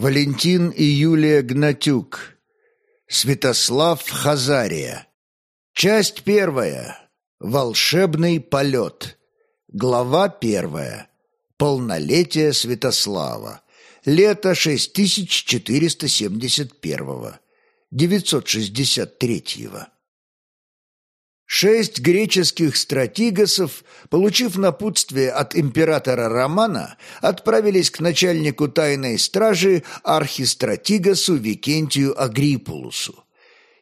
Валентин и Юлия Гнатюк. Святослав Хазария. Часть первая. Волшебный полет. Глава первая. Полнолетие Святослава. Лето 6471. 963. Шесть греческих стратигосов, получив напутствие от императора Романа, отправились к начальнику тайной стражи архистратигосу Викентию Агриппулусу.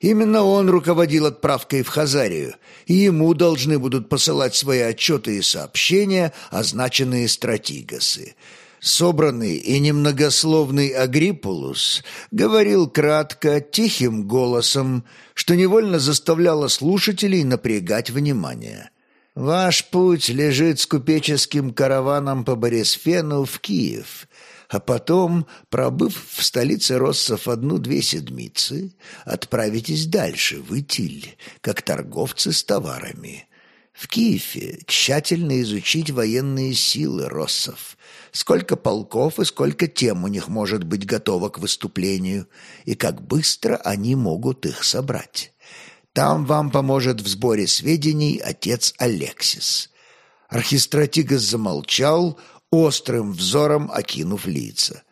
Именно он руководил отправкой в Хазарию, и ему должны будут посылать свои отчеты и сообщения означенные стратигосы – Собранный и немногословный Агриппулус говорил кратко, тихим голосом, что невольно заставляло слушателей напрягать внимание. «Ваш путь лежит с купеческим караваном по Борисфену в Киев, а потом, пробыв в столице Россов одну-две седмицы, отправитесь дальше, в Итиль, как торговцы с товарами». В Киеве тщательно изучить военные силы Россов, сколько полков и сколько тем у них может быть готово к выступлению, и как быстро они могут их собрать. Там вам поможет в сборе сведений отец Алексис». Архистратигас замолчал, острым взором окинув лица.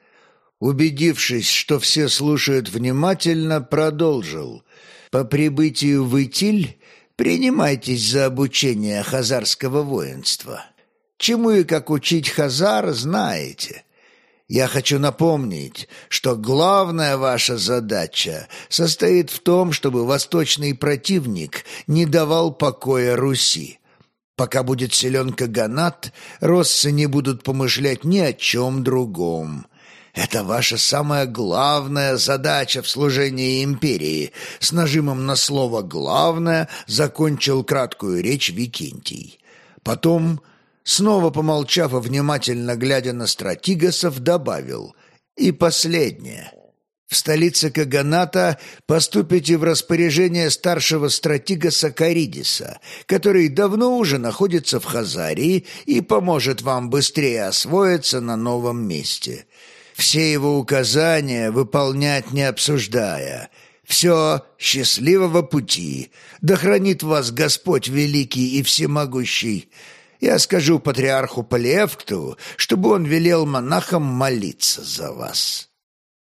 Убедившись, что все слушают внимательно, продолжил. «По прибытию в Итиль принимайтесь за обучение хазарского воинства». Чему и как учить Хазар, знаете. Я хочу напомнить, что главная ваша задача состоит в том, чтобы восточный противник не давал покоя Руси. Пока будет силен Каганат, россы не будут помышлять ни о чем другом. Это ваша самая главная задача в служении империи. С нажимом на слово «главное» закончил краткую речь Викентий. Потом Снова помолчав и внимательно глядя на стратигасов, добавил «И последнее. В столице Каганата поступите в распоряжение старшего стратигаса Каридиса, который давно уже находится в Хазарии и поможет вам быстрее освоиться на новом месте. Все его указания выполнять не обсуждая». Все, счастливого пути! Да хранит вас Господь Великий и Всемогущий!» Я скажу патриарху Полиевкту, чтобы он велел монахам молиться за вас».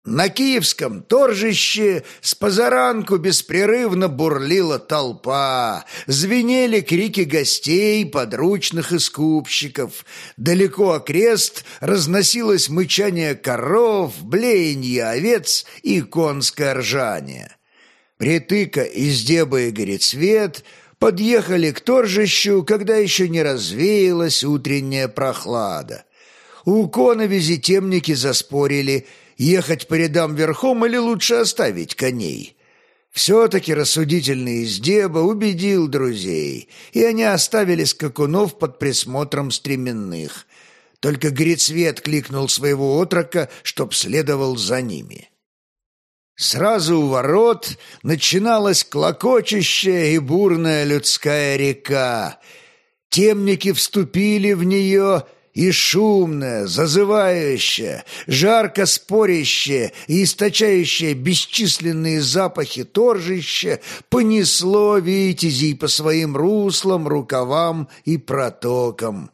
На киевском торжище с позаранку беспрерывно бурлила толпа, звенели крики гостей, подручных и скупщиков. Далеко окрест разносилось мычание коров, блеяние овец и конское ржание. Притыка из деба и горецвет — подъехали к торжищу, когда еще не развеялась утренняя прохлада. У коновизи темники заспорили, ехать по рядам верхом или лучше оставить коней. Все-таки рассудительный издеба убедил друзей, и они оставили скакунов под присмотром стременных. Только Грицвет кликнул своего отрока, чтоб следовал за ними. Сразу у ворот начиналась клокочущая и бурная людская река. Темники вступили в нее, и шумное, зазывающее, жарко спорящее и источающее бесчисленные запахи торжище понесло витязей по своим руслам, рукавам и протокам.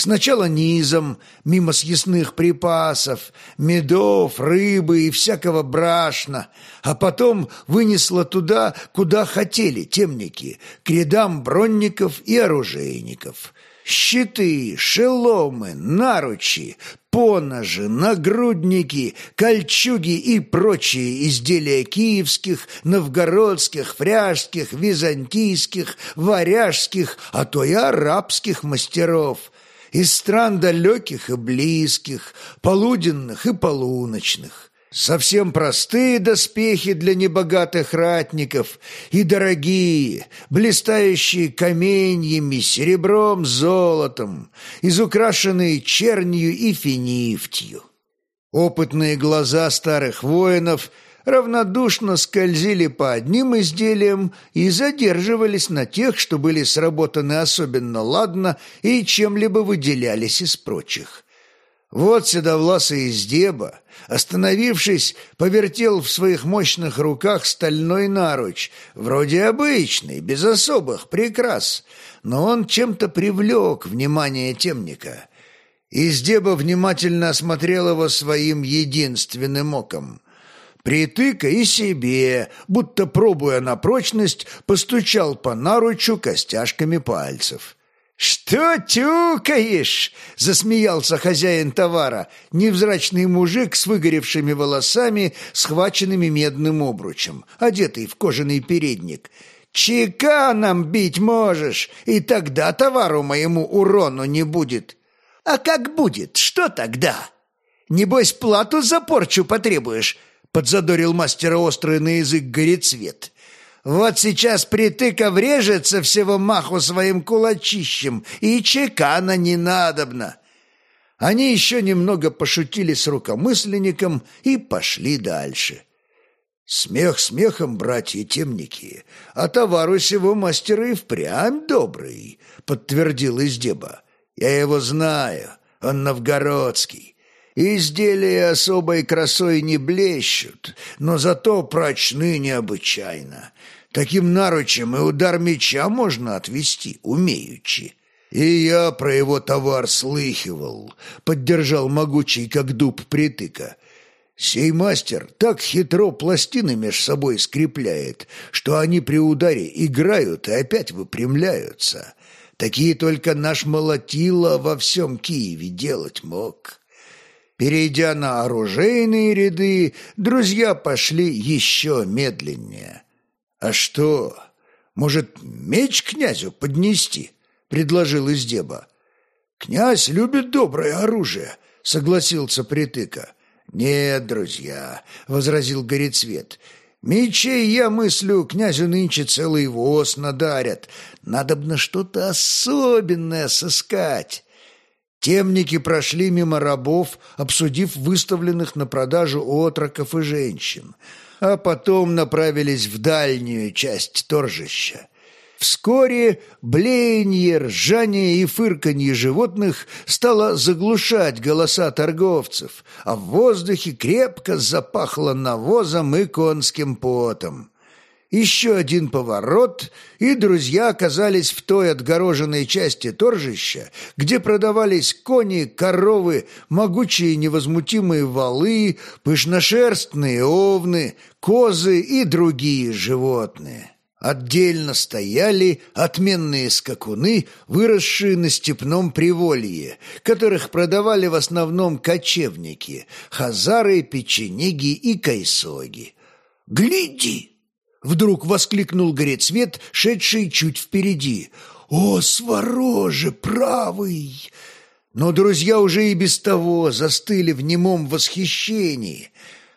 Сначала низом, мимо съестных припасов, медов, рыбы и всякого брашна, а потом вынесла туда, куда хотели темники, к рядам бронников и оружейников. Щиты, шеломы, наручи, поножи, нагрудники, кольчуги и прочие изделия киевских, новгородских, фряжских, византийских, варяжских, а то и арабских мастеров – из стран далеких и близких, полуденных и полуночных. Совсем простые доспехи для небогатых ратников и дорогие, блистающие каменьями, серебром, золотом, изукрашенные чернью и финифтью. Опытные глаза старых воинов – равнодушно скользили по одним изделиям и задерживались на тех, что были сработаны особенно ладно и чем-либо выделялись из прочих. Вот седовласый из деба, остановившись, повертел в своих мощных руках стальной наруч, вроде обычный, без особых прикрас, но он чем-то привлек внимание темника. Издеба внимательно осмотрел его своим единственным оком. Притыка и себе, будто пробуя на прочность, постучал по наручу костяшками пальцев. «Что тюкаешь?» — засмеялся хозяин товара, невзрачный мужик с выгоревшими волосами, схваченными медным обручем, одетый в кожаный передник. «Чека нам бить можешь, и тогда товару моему урону не будет». «А как будет? Что тогда?» «Небось, плату за порчу потребуешь?» — подзадорил мастера острый на язык горецвет. Вот сейчас притыка врежется всего маху своим кулачищем, и чекана не надобно. Они еще немного пошутили с рукомысленником и пошли дальше. Смех смехом, братья-темники, а товар у сего мастера и впрямь добрый, подтвердил Издеба. Я его знаю, он новгородский. Изделия особой красой не блещут, но зато прочны необычайно. Таким наручем и удар меча можно отвести, умеючи. И я про его товар слыхивал, поддержал могучий, как дуб притыка. Сей мастер так хитро пластины меж собой скрепляет, что они при ударе играют и опять выпрямляются. Такие только наш молотило во всем Киеве делать мог». Перейдя на оружейные ряды, друзья пошли еще медленнее. «А что, может, меч князю поднести?» — предложил Издеба. «Князь любит доброе оружие», — согласился Притыка. «Нет, друзья», — возразил Горецвет, — «мечей, я мыслю, князю нынче целый воз надарят. Надобно что-то особенное сыскать». Темники прошли мимо рабов, обсудив выставленных на продажу отроков и женщин, а потом направились в дальнюю часть торжища. Вскоре блеяние, ржание и фырканье животных стало заглушать голоса торговцев, а в воздухе крепко запахло навозом и конским потом. Еще один поворот, и друзья оказались в той отгороженной части торжища, где продавались кони, коровы, могучие невозмутимые валы, пышношерстные овны, козы и другие животные. Отдельно стояли отменные скакуны, выросшие на степном приволье, которых продавали в основном кочевники, хазары, печенеги и кайсоги. «Гляди!» Вдруг воскликнул горецвет, шедший чуть впереди. «О, свороже, правый!» Но друзья уже и без того застыли в немом восхищении.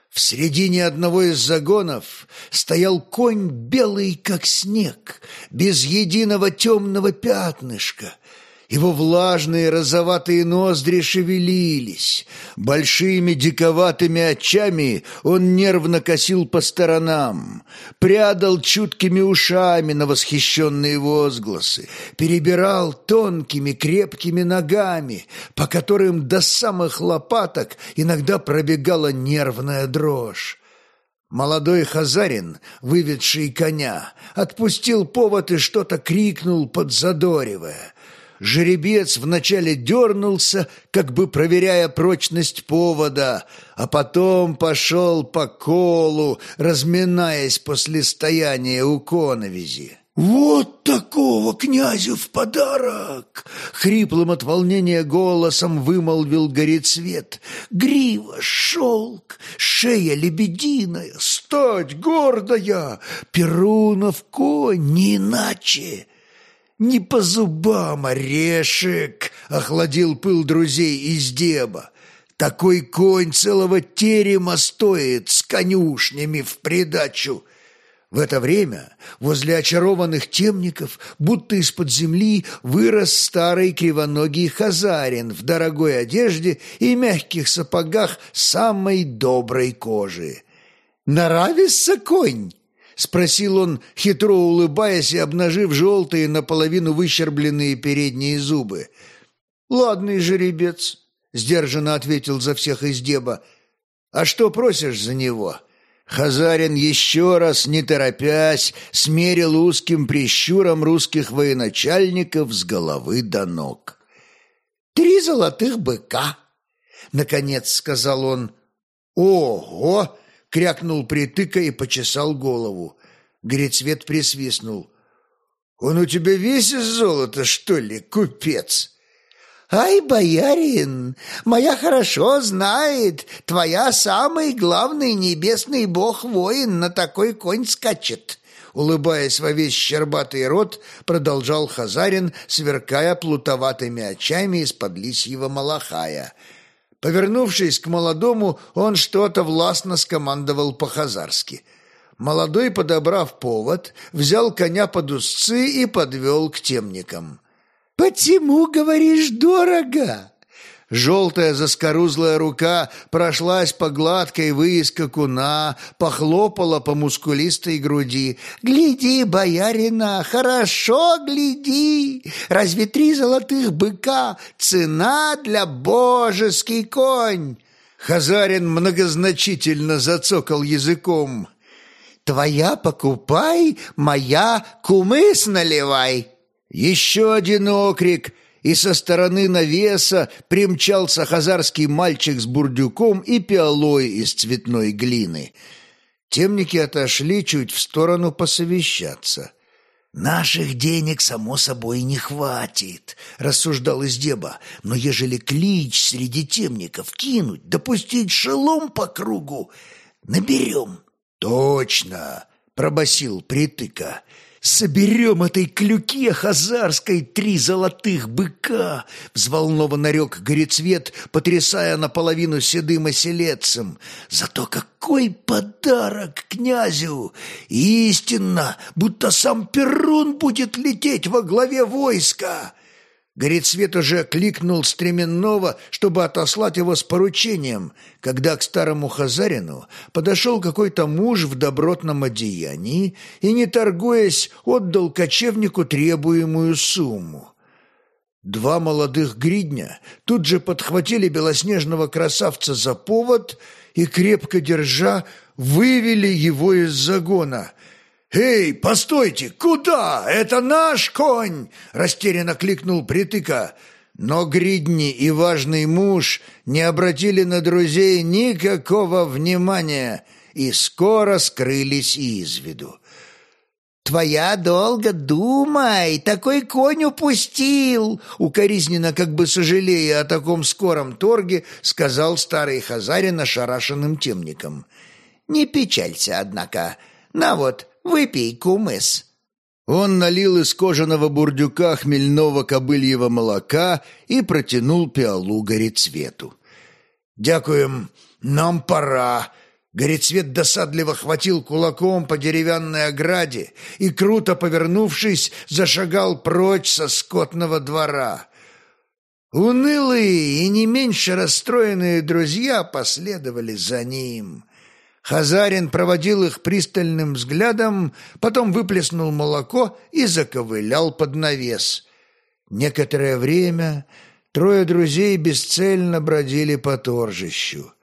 В середине одного из загонов стоял конь белый, как снег, без единого темного пятнышка, его влажные розоватые ноздри шевелились. Большими диковатыми очами он нервно косил по сторонам, прядал чуткими ушами на восхищенные возгласы, перебирал тонкими крепкими ногами, по которым до самых лопаток иногда пробегала нервная дрожь. Молодой хазарин, выведший коня, отпустил повод и что-то крикнул, подзадоривая. Жеребец вначале дернулся, как бы проверяя прочность повода, а потом пошел по колу, разминаясь после стояния у коновизи. «Вот такого князю в подарок!» Хриплым от волнения голосом вымолвил горецвет. «Грива, шелк, шея лебединая, стать гордая, Перунов конь, не иначе!» «Не по зубам, орешек!» — охладил пыл друзей из деба. «Такой конь целого терема стоит с конюшнями в придачу!» В это время возле очарованных темников, будто из-под земли, вырос старый кривоногий хазарин в дорогой одежде и мягких сапогах самой доброй кожи. «Нравится конь?» — спросил он, хитро улыбаясь и обнажив желтые, наполовину выщербленные передние зубы. «Ладный жеребец. — сдержанно ответил за всех издеба. «А что просишь за него?» Хазарин еще раз, не торопясь, смерил узким прищуром русских военачальников с головы до ног. «Три золотых быка!» — наконец сказал он. «Ого!» — крякнул притыка и почесал голову. Грицвет присвистнул. «Он у тебя весь из золота, что ли, купец?» «Ай, боярин, моя хорошо знает, твоя самый главный небесный бог-воин на такой конь скачет». Улыбаясь во весь щербатый рот, продолжал Хазарин, сверкая плутоватыми очами из-под лисьего малахая. Повернувшись к молодому, он что-то властно скомандовал по-хазарски. Молодой, подобрав повод, взял коня под узцы и подвел к темникам. «Почему, говоришь, дорого?» Желтая заскорузлая рука прошлась по гладкой выискоку скакуна, похлопала по мускулистой груди. «Гляди, боярина, хорошо гляди! Разве три золотых быка — цена для божеский конь?» Хазарин многозначительно зацокал языком. «Твоя покупай, моя кумыс наливай!» Еще один окрик, и со стороны навеса примчался хазарский мальчик с бурдюком и пиалой из цветной глины. Темники отошли чуть в сторону посовещаться. «Наших денег, само собой, не хватит», — рассуждал Издеба. «Но ежели клич среди темников кинуть, допустить шелом по кругу, наберем». «Точно!» — пробасил притыка. «Соберем этой клюке хазарской три золотых быка!» Взволнованно рек горецвет, потрясая наполовину седым оселедцем. «Зато какой подарок князю! Истинно, будто сам Перун будет лететь во главе войска!» Горецвет уже кликнул Стременного, чтобы отослать его с поручением, когда к старому Хазарину подошел какой-то муж в добротном одеянии и, не торгуясь, отдал кочевнику требуемую сумму. Два молодых гридня тут же подхватили белоснежного красавца за повод и, крепко держа, вывели его из загона – «Эй, постойте! Куда? Это наш конь!» – растерянно кликнул притыка. Но Гридни и важный муж не обратили на друзей никакого внимания и скоро скрылись из виду. «Твоя долго думай, такой конь упустил!» Укоризненно, как бы сожалея о таком скором торге, сказал старый хазарин ошарашенным темником. «Не печалься, однако. На вот, Выпей, кумыс». Он налил из кожаного бурдюка хмельного кобыльего молока и протянул пиалу горецвету. «Дякуем, нам пора». Горецвет досадливо хватил кулаком по деревянной ограде и, круто повернувшись, зашагал прочь со скотного двора. Унылые и не меньше расстроенные друзья последовали за ним. Хазарин проводил их пристальным взглядом, потом выплеснул молоко и заковылял под навес. Некоторое время трое друзей бесцельно бродили по торжищу.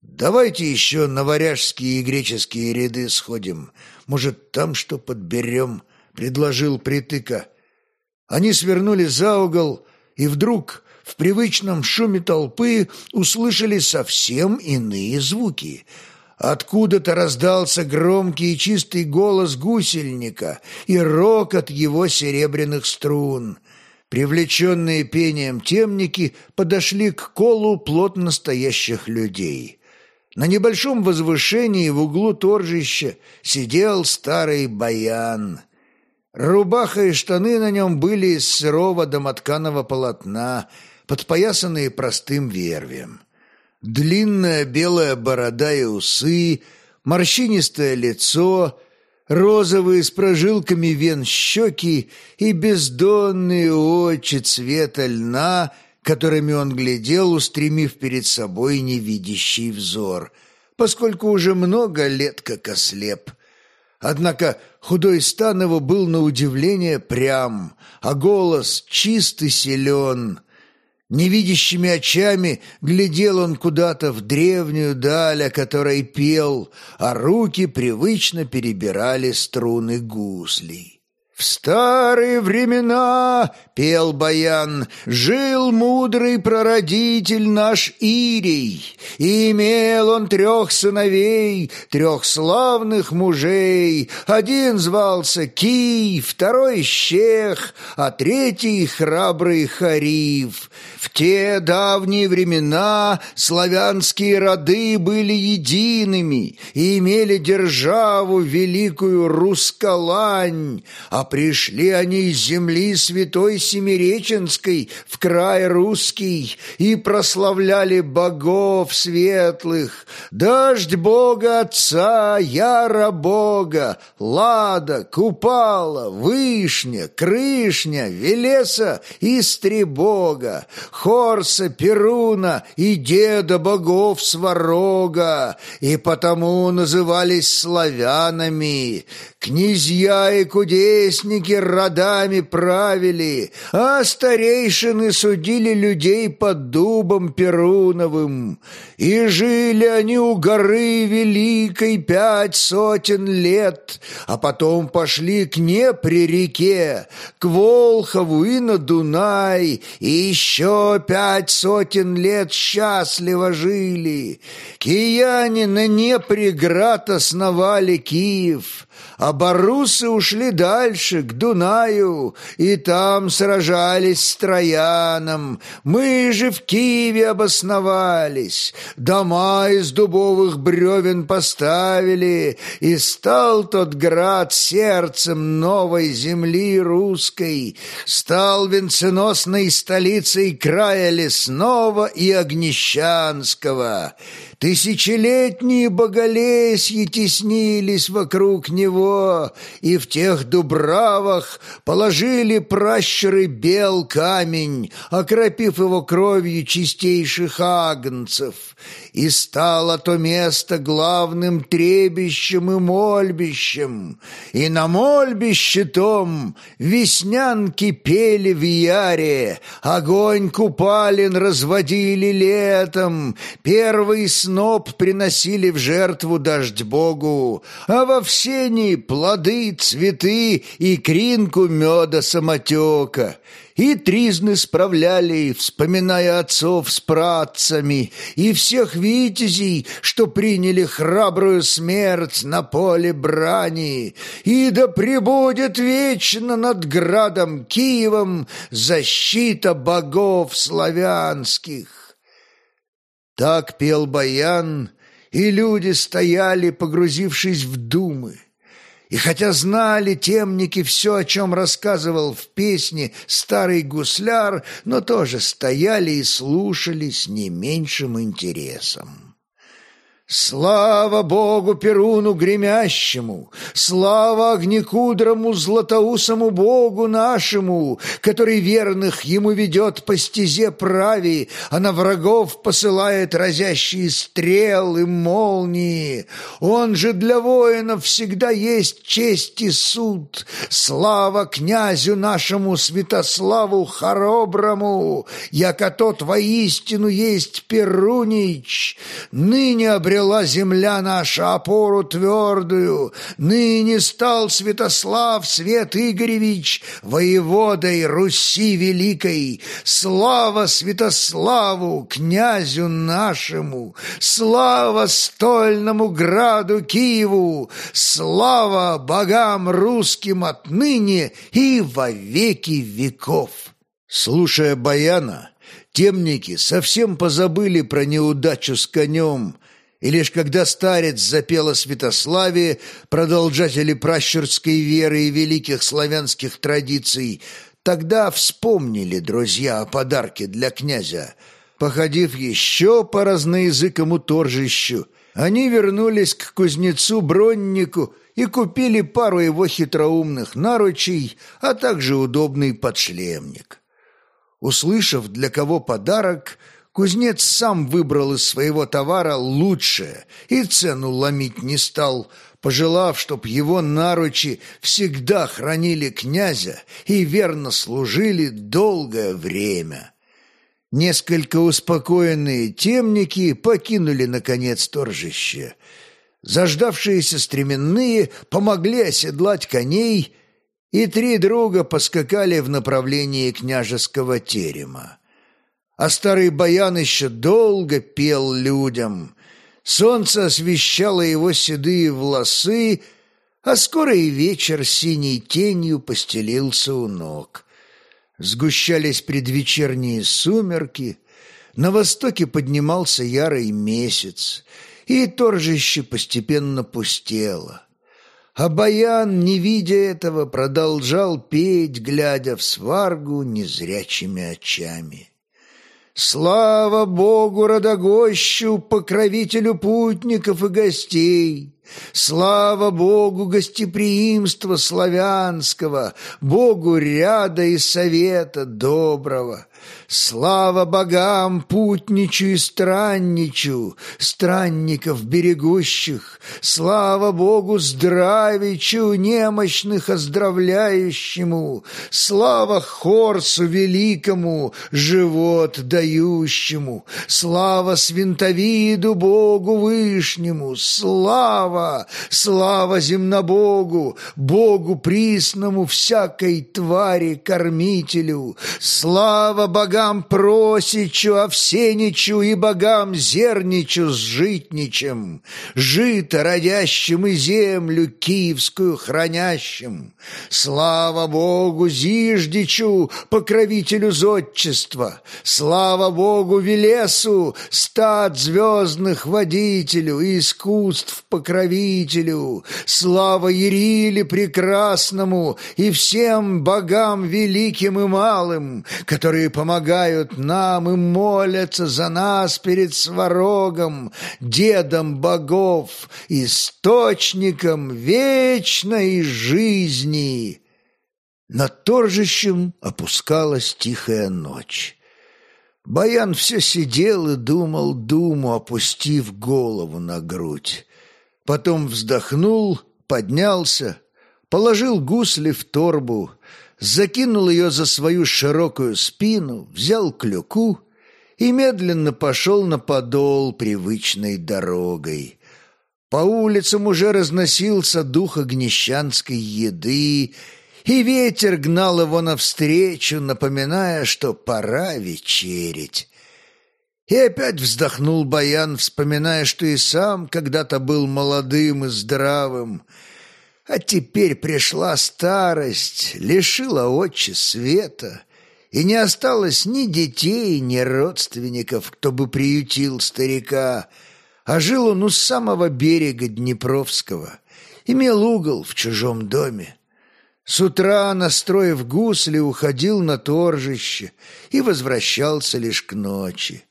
«Давайте еще на варяжские и греческие ряды сходим. Может, там что подберем?» — предложил притыка. Они свернули за угол, и вдруг в привычном шуме толпы услышали совсем иные звуки — Откуда-то раздался громкий и чистый голос гусельника и рокот его серебряных струн. Привлеченные пением темники подошли к колу плотно стоящих людей. На небольшом возвышении в углу торжища сидел старый баян. Рубаха и штаны на нем были из сырого домотканого полотна, подпоясанные простым вервием. Длинная белая борода и усы, морщинистое лицо, розовые с прожилками вен щеки и бездонные очи цвета льна, которыми он глядел, устремив перед собой невидящий взор, поскольку уже много лет как ослеп. Однако худой стан его был на удивление прям, а голос чист и силен — Невидящими очами глядел он куда-то в древнюю даль, о которой пел, а руки привычно перебирали струны гуслей. «В старые времена, — пел Баян, — жил мудрый прародитель наш Ирий, и имел он трех сыновей, трех славных мужей. Один звался Кий, второй — Щех, а третий — храбрый Хариф. В те давние времена славянские роды были едиными и имели державу великую Рускалань, а пришли они из земли святой Семиреченской в край русский и прославляли богов светлых, дождь Бога Отца, Яра Бога, Лада, Купала, Вышня, Крышня, Велеса и Стребога, Хорса, Перуна и деда богов Сварога, и потому назывались славянами. Князья и кудесники родами правили, а старейшины судили людей под дубом Перуновым. И жили они у горы Великой пять сотен лет, а потом пошли к Непре реке, к Волхову и на Дунай, и еще пять сотен лет счастливо жили. Кияне на Непре град основали Киев, а барусы ушли дальше, к Дунаю, и там сражались с Трояном. Мы же в Киеве обосновались, дома из дубовых бревен поставили, и стал тот град сердцем новой земли русской, стал венценосной столицей края лесного и огнещанского». Тысячелетние боголесьи теснились вокруг него, и в тех дубравах положили пращуры бел камень, окропив его кровью чистейших агнцев, и стало то место главным требищем и мольбищем, и на мольбище том веснянки пели в яре, огонь купалин разводили летом, первый сноп приносили в жертву дождь Богу, а во всени плоды, цветы и кринку меда самотека. И тризны справляли, вспоминая отцов с працами, и всех витязей, что приняли храбрую смерть на поле брани, и да пребудет вечно над градом Киевом защита богов славянских. Так пел баян, и люди стояли, погрузившись в думы. И хотя знали темники все, о чем рассказывал в песне старый гусляр, но тоже стояли и слушали с не меньшим интересом. Слава Богу Перуну гремящему, слава огнекудрому златоусому Богу нашему, который верных ему ведет по стезе прави, а на врагов посылает разящие стрелы, молнии. Он же для воинов всегда есть честь и суд. Слава князю нашему Святославу Хороброму, яко тот воистину есть Перунич, ныне обрел обрела земля наша опору твердую, ныне стал Святослав Свет Игоревич воеводой Руси Великой. Слава Святославу, князю нашему, слава стольному граду Киеву, слава богам русским отныне и во веки веков. Слушая Баяна, темники совсем позабыли про неудачу с конем, и лишь когда старец запел о Святославе, продолжатели пращурской веры и великих славянских традиций, тогда вспомнили друзья о подарке для князя. Походив еще по разноязыкому торжищу, они вернулись к кузнецу-броннику и купили пару его хитроумных наручей, а также удобный подшлемник. Услышав, для кого подарок, Кузнец сам выбрал из своего товара лучшее и цену ломить не стал, пожелав, чтоб его наручи всегда хранили князя и верно служили долгое время. Несколько успокоенные темники покинули, наконец, торжище. Заждавшиеся стременные помогли оседлать коней, и три друга поскакали в направлении княжеского терема. А старый баян еще долго пел людям. Солнце освещало его седые волосы, а скоро и вечер синей тенью постелился у ног. Сгущались предвечерние сумерки, на востоке поднимался ярый месяц, и торжище постепенно пустело. А Баян, не видя этого, продолжал петь, глядя в сваргу незрячими очами. «Слава Богу, Родогощу, покровителю путников и гостей! Слава Богу гостеприимства славянского, Богу ряда и совета доброго! Слава богам, путничу и странничу, странников берегущих, Слава Богу здравичу, немощных оздравляющему, Слава Хорсу великому, живот дающему, Слава Свинтовиду Богу Вышнему, Слава, слава земнобогу, Богу присному всякой твари кормителю, Слава богам Просичу, Овсеничу и богам Зерничу с Житничем, жито родящим и землю киевскую хранящим. Слава богу Зиждичу, покровителю зодчества, слава богу Велесу, стад звездных водителю и искусств покровителю, слава Ериле прекрасному и всем богам великим и малым, которые помогают нам и молятся за нас перед Сварогом, дедом богов, источником вечной жизни. Над торжищем опускалась тихая ночь. Баян все сидел и думал думу, опустив голову на грудь. Потом вздохнул, поднялся, положил гусли в торбу, закинул ее за свою широкую спину, взял клюку и медленно пошел на подол привычной дорогой. По улицам уже разносился дух огнещанской еды, и ветер гнал его навстречу, напоминая, что пора вечерить. И опять вздохнул Баян, вспоминая, что и сам когда-то был молодым и здравым, а теперь пришла старость, лишила отче света, и не осталось ни детей, ни родственников, кто бы приютил старика, а жил он у самого берега Днепровского, имел угол в чужом доме. С утра, настроив гусли, уходил на торжище и возвращался лишь к ночи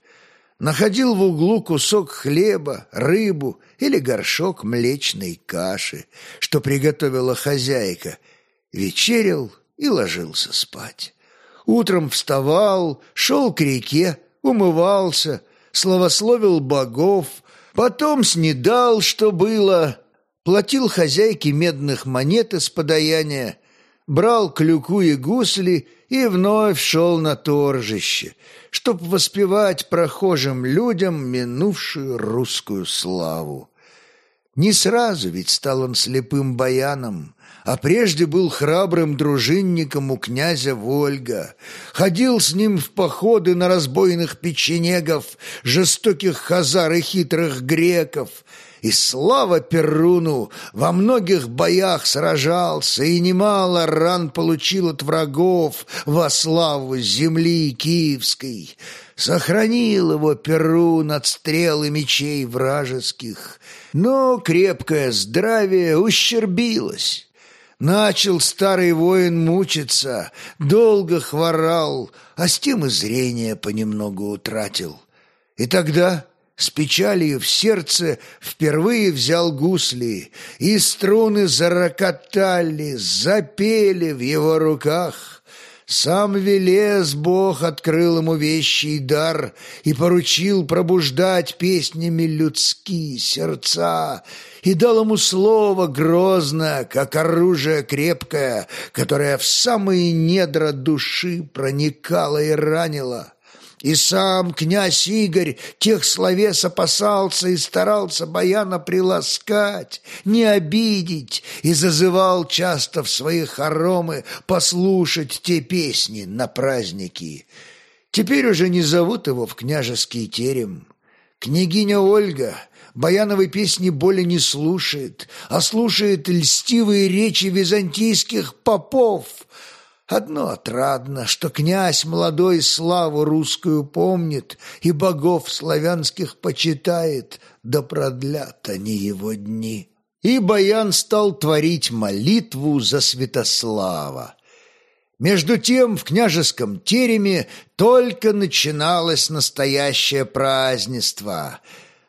находил в углу кусок хлеба, рыбу или горшок млечной каши, что приготовила хозяйка, вечерил и ложился спать. Утром вставал, шел к реке, умывался, славословил богов, потом снедал, что было, платил хозяйке медных монет из подаяния, брал клюку и гусли и вновь шел на торжище, чтоб воспевать прохожим людям минувшую русскую славу. Не сразу ведь стал он слепым баяном, а прежде был храбрым дружинником у князя Вольга, ходил с ним в походы на разбойных печенегов, жестоких хазар и хитрых греков — и слава Перуну, во многих боях сражался и немало ран получил от врагов во славу земли киевской. Сохранил его Перун от стрел и мечей вражеских, но крепкое здравие ущербилось. Начал старый воин мучиться, долго хворал, а с тем и зрение понемногу утратил. И тогда с печалью в сердце впервые взял гусли, и струны зарокотали, запели в его руках. Сам Велес Бог открыл ему вещий дар и поручил пробуждать песнями людские сердца, и дал ему слово грозное, как оружие крепкое, которое в самые недра души проникало и ранило. И сам князь Игорь тех словес опасался и старался баяна приласкать, не обидеть, и зазывал часто в свои хоромы послушать те песни на праздники. Теперь уже не зовут его в княжеский терем. Княгиня Ольга Баяновой песни более не слушает, а слушает льстивые речи византийских попов — Одно отрадно, что князь молодой славу русскую помнит и богов славянских почитает, да продлят они его дни. И Баян стал творить молитву за Святослава. Между тем в княжеском тереме только начиналось настоящее празднество.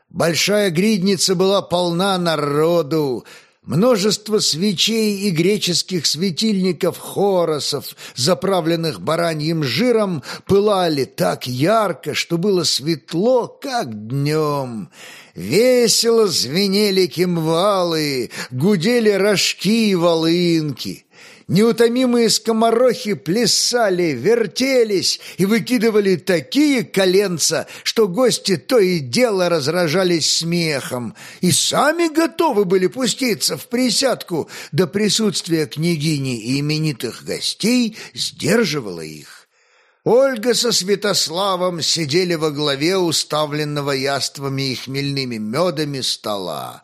Большая гридница была полна народу, Множество свечей и греческих светильников-хоросов, заправленных бараньим жиром, пылали так ярко, что было светло, как днем. Весело звенели кимвалы, гудели рожки и волынки. Неутомимые скоморохи плясали, вертелись и выкидывали такие коленца, что гости то и дело разражались смехом и сами готовы были пуститься в присядку, до присутствия княгини и именитых гостей сдерживало их. Ольга со Святославом сидели во главе уставленного яствами и хмельными медами стола.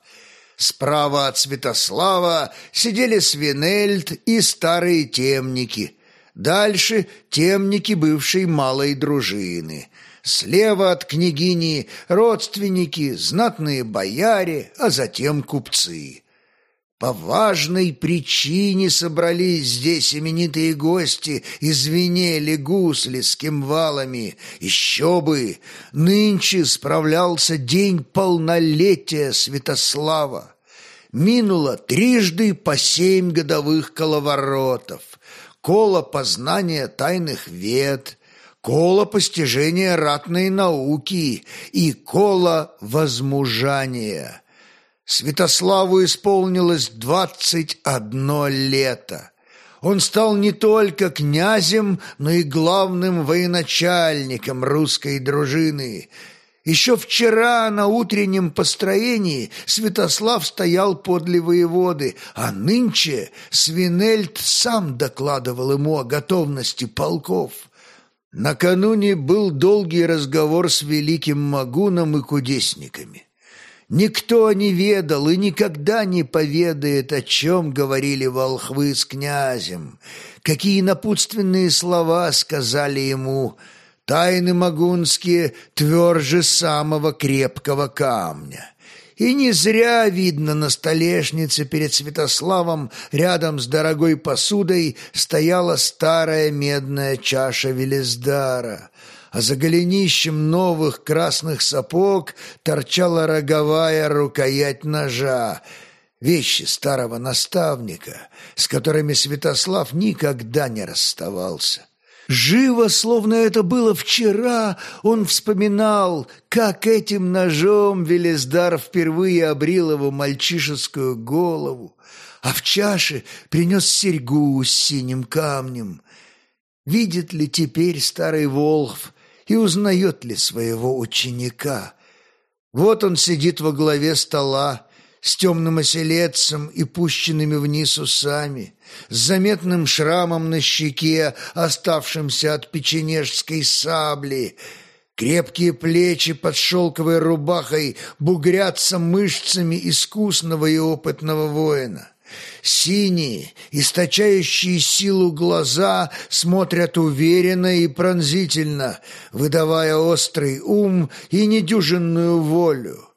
Справа от Святослава сидели Свинельд и старые темники. Дальше темники бывшей малой дружины. Слева от княгини родственники, знатные бояре, а затем купцы. По важной причине собрались здесь именитые гости и звенели гусли с кимвалами. Еще бы! Нынче справлялся день полнолетия Святослава. Минуло трижды по семь годовых коловоротов, коло познания тайных вед, коло постижения ратной науки и коло возмужания – Святославу исполнилось двадцать одно лето. Он стал не только князем, но и главным военачальником русской дружины. Еще вчера на утреннем построении Святослав стоял подле воеводы, а нынче Свинельд сам докладывал ему о готовности полков. Накануне был долгий разговор с великим Магуном и кудесниками. Никто не ведал и никогда не поведает, о чем говорили волхвы с князем, какие напутственные слова сказали ему «Тайны магунские тверже самого крепкого камня». И не зря, видно, на столешнице перед Святославом рядом с дорогой посудой стояла старая медная чаша Велиздара — а за голенищем новых красных сапог торчала роговая рукоять ножа, вещи старого наставника, с которыми Святослав никогда не расставался. Живо, словно это было вчера, он вспоминал, как этим ножом Велиздар впервые обрил его мальчишескую голову, а в чаше принес серьгу с синим камнем. Видит ли теперь старый Волхв, и узнает ли своего ученика. Вот он сидит во главе стола, с темным оселедцем и пущенными вниз усами, с заметным шрамом на щеке, оставшимся от печенежской сабли. Крепкие плечи под шелковой рубахой бугрятся мышцами искусного и опытного воина. Синие, источающие силу глаза смотрят уверенно и пронзительно, выдавая острый ум и недюжинную волю.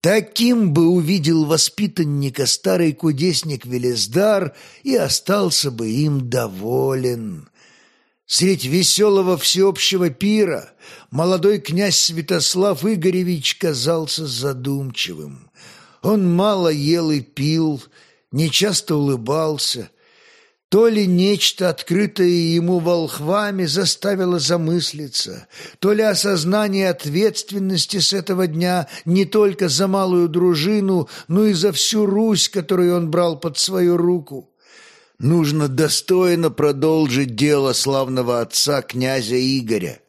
Таким бы увидел воспитанника старый кудесник Велиздар и остался бы им доволен. Средь веселого всеобщего пира молодой князь Святослав Игоревич казался задумчивым. Он мало ел и пил, нечасто улыбался. То ли нечто, открытое ему волхвами, заставило замыслиться, то ли осознание ответственности с этого дня не только за малую дружину, но и за всю Русь, которую он брал под свою руку. Нужно достойно продолжить дело славного отца князя Игоря.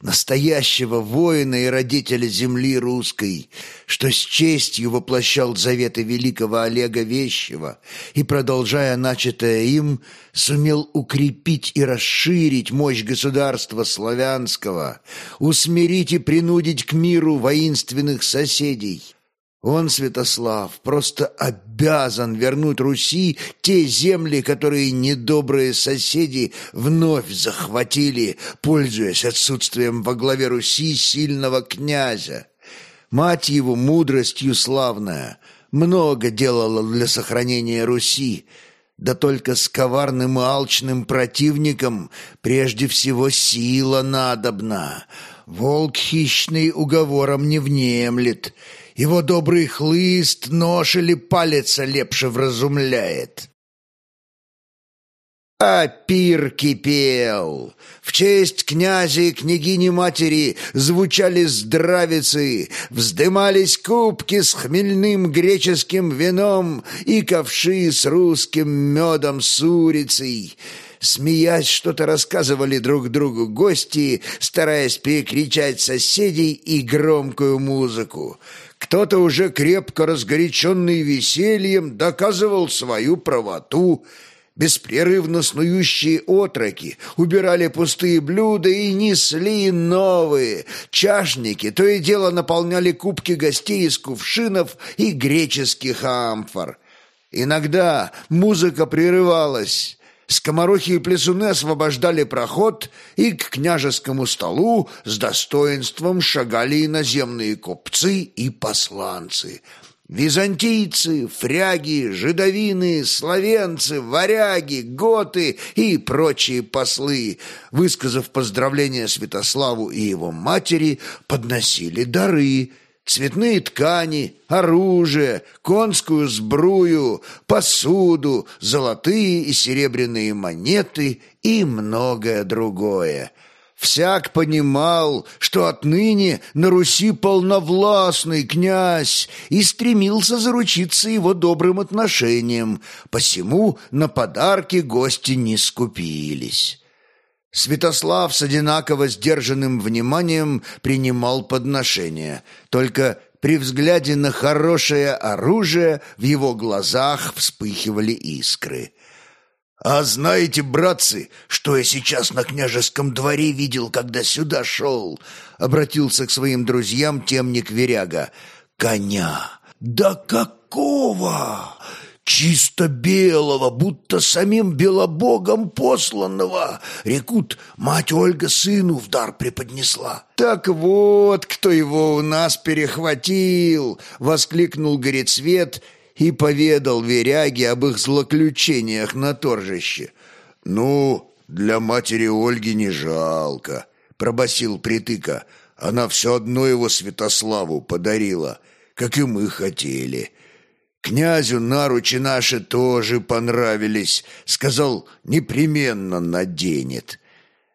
Настоящего воина и родителя земли русской, что с честью воплощал заветы великого Олега Вещего и, продолжая начатое им, сумел укрепить и расширить мощь государства славянского, усмирить и принудить к миру воинственных соседей – он, Святослав, просто обязан вернуть Руси те земли, которые недобрые соседи вновь захватили, пользуясь отсутствием во главе Руси сильного князя. Мать его мудростью славная много делала для сохранения Руси, да только с коварным и алчным противником прежде всего сила надобна. Волк хищный уговором не внемлет, его добрый хлыст, нож или палец лепше вразумляет. А пир кипел. В честь князя и княгини-матери звучали здравицы, вздымались кубки с хмельным греческим вином и ковши с русским медом с урицей. Смеясь, что-то рассказывали друг другу гости, стараясь перекричать соседей и громкую музыку. Кто-то уже крепко разгоряченный весельем доказывал свою правоту. Беспрерывно снующие отроки убирали пустые блюда и несли новые. Чашники то и дело наполняли кубки гостей из кувшинов и греческих амфор. Иногда музыка прерывалась. Скоморохи и плесуны освобождали проход, и к княжескому столу с достоинством шагали иноземные купцы и посланцы. Византийцы, фряги, жидовины, словенцы, варяги, готы и прочие послы, высказав поздравления Святославу и его матери, подносили дары – цветные ткани, оружие, конскую сбрую, посуду, золотые и серебряные монеты и многое другое. Всяк понимал, что отныне на Руси полновластный князь и стремился заручиться его добрым отношением, посему на подарки гости не скупились. Святослав с одинаково сдержанным вниманием принимал подношения, только при взгляде на хорошее оружие в его глазах вспыхивали искры. «А знаете, братцы, что я сейчас на княжеском дворе видел, когда сюда шел?» — обратился к своим друзьям темник Веряга. «Коня! Да какого! Чисто белого, будто самим белобогом посланного. Рекут, мать Ольга сыну в дар преподнесла. «Так вот, кто его у нас перехватил!» — воскликнул Горецвет и поведал Веряге об их злоключениях на торжище. «Ну, для матери Ольги не жалко», — пробасил Притыка. «Она все одно его Святославу подарила, как и мы хотели». Князю наручи наши тоже понравились. Сказал, непременно наденет.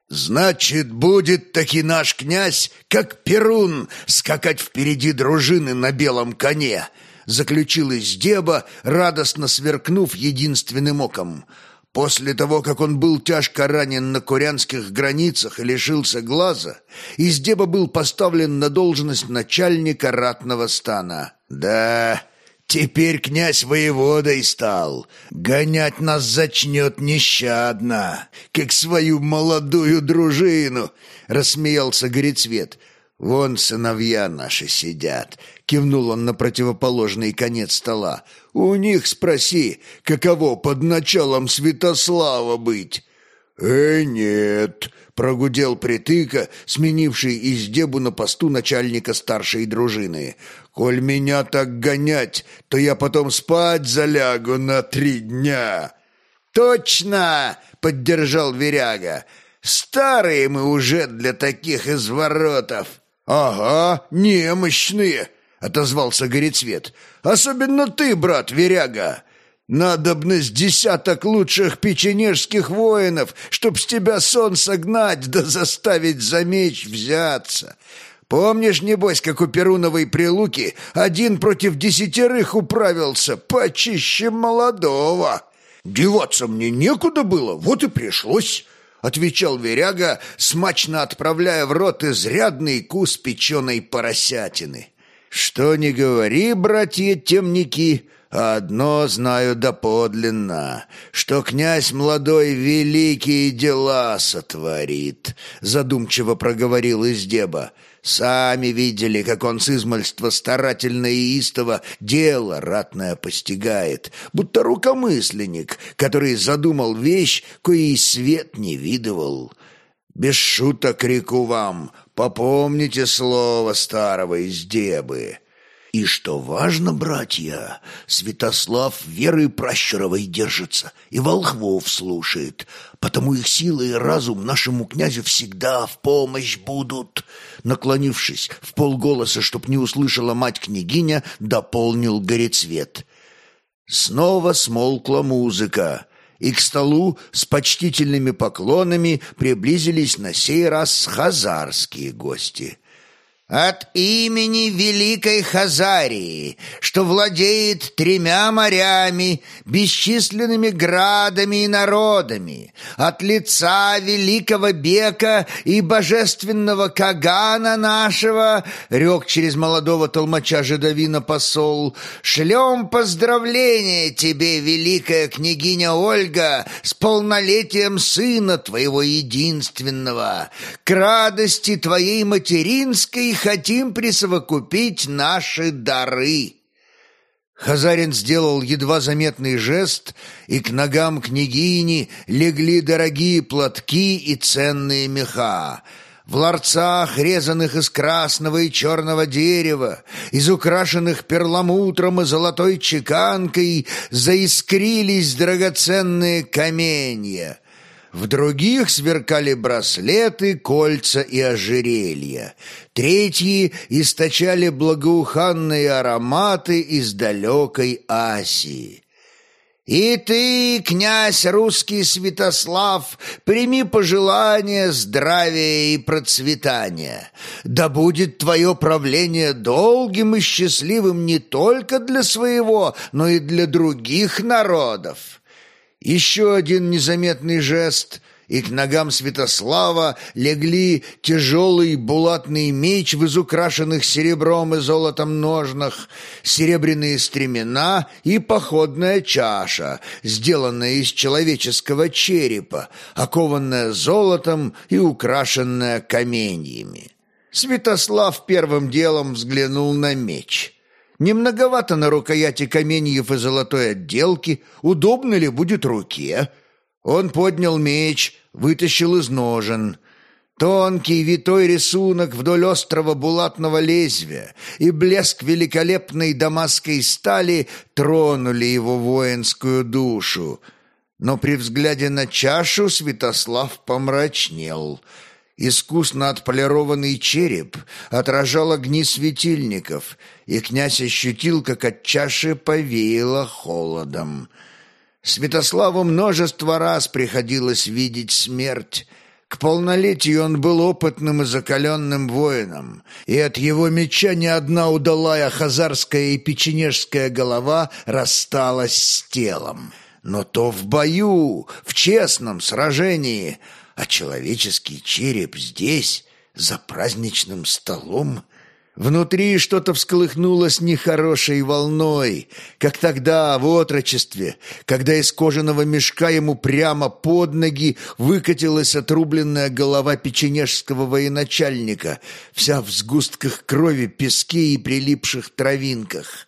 Значит, будет таки наш князь, как Перун, скакать впереди дружины на белом коне, заключил Издеба, радостно сверкнув единственным оком. После того, как он был тяжко ранен на курянских границах и лишился глаза, Издеба был поставлен на должность начальника ратного стана. Да, Теперь князь воеводой стал, гонять нас зачнет нещадно, как свою молодую дружину, — рассмеялся Горецвет. Вон сыновья наши сидят, — кивнул он на противоположный конец стола. У них спроси, каково под началом Святослава быть. «Э, нет», — прогудел притыка, сменивший издебу на посту начальника старшей дружины. «Коль меня так гонять, то я потом спать залягу на три дня». «Точно!» — поддержал Веряга. «Старые мы уже для таких изворотов». «Ага, немощные», — отозвался Горецвет. «Особенно ты, брат Веряга. Надобность десяток лучших печенежских воинов, чтоб с тебя сон согнать да заставить за меч взяться. Помнишь, небось, как у Перуновой прилуки один против десятерых управился, почище молодого? Деваться мне некуда было, вот и пришлось. отвечал Веряга, смачно отправляя в рот изрядный кус печеной поросятины. «Что не говори, братья темники, одно знаю доподлинно, что князь молодой великие дела сотворит», задумчиво проговорил Издеба. Сами видели, как он с измальства старательно и истово дело ратное постигает, будто рукомысленник, который задумал вещь, коей свет не видывал. Без шуток реку вам, попомните слово старого из дебы. И что важно, братья, Святослав веры Пращуровой держится и волхвов слушает, потому их сила и разум нашему князю всегда в помощь будут. Наклонившись в полголоса, чтоб не услышала мать-княгиня, дополнил горецвет. Снова смолкла музыка, и к столу с почтительными поклонами приблизились на сей раз хазарские гости — от имени Великой Хазарии, что владеет тремя морями, бесчисленными градами и народами, от лица Великого Бека и божественного Кагана нашего, рек через молодого толмача Жидовина посол, шлем поздравления тебе, Великая княгиня Ольга, с полнолетием сына твоего единственного, к радости твоей материнской хотим присовокупить наши дары». Хазарин сделал едва заметный жест, и к ногам княгини легли дорогие платки и ценные меха. В ларцах, резанных из красного и черного дерева, из украшенных перламутром и золотой чеканкой, заискрились драгоценные каменья. В других сверкали браслеты, кольца и ожерелья. Третьи источали благоуханные ароматы из далекой Асии. «И ты, князь русский Святослав, прими пожелания здравия и процветания. Да будет твое правление долгим и счастливым не только для своего, но и для других народов». Еще один незаметный жест, и к ногам Святослава легли тяжелый булатный меч в изукрашенных серебром и золотом ножнах, серебряные стремена и походная чаша, сделанная из человеческого черепа, окованная золотом и украшенная каменьями. Святослав первым делом взглянул на меч. Немноговато на рукояти каменьев и золотой отделки, удобно ли будет руке. Он поднял меч, вытащил из ножен. Тонкий витой рисунок вдоль острого булатного лезвия и блеск великолепной дамасской стали тронули его воинскую душу. Но при взгляде на чашу Святослав помрачнел — Искусно отполированный череп отражал огни светильников, и князь ощутил, как от чаши повеяло холодом. Святославу множество раз приходилось видеть смерть. К полнолетию он был опытным и закаленным воином, и от его меча ни одна удалая хазарская и печенежская голова рассталась с телом. Но то в бою, в честном сражении — а человеческий череп здесь, за праздничным столом. Внутри что-то всколыхнулось нехорошей волной, как тогда, в отрочестве, когда из кожаного мешка ему прямо под ноги выкатилась отрубленная голова печенежского военачальника, вся в сгустках крови, песке и прилипших травинках.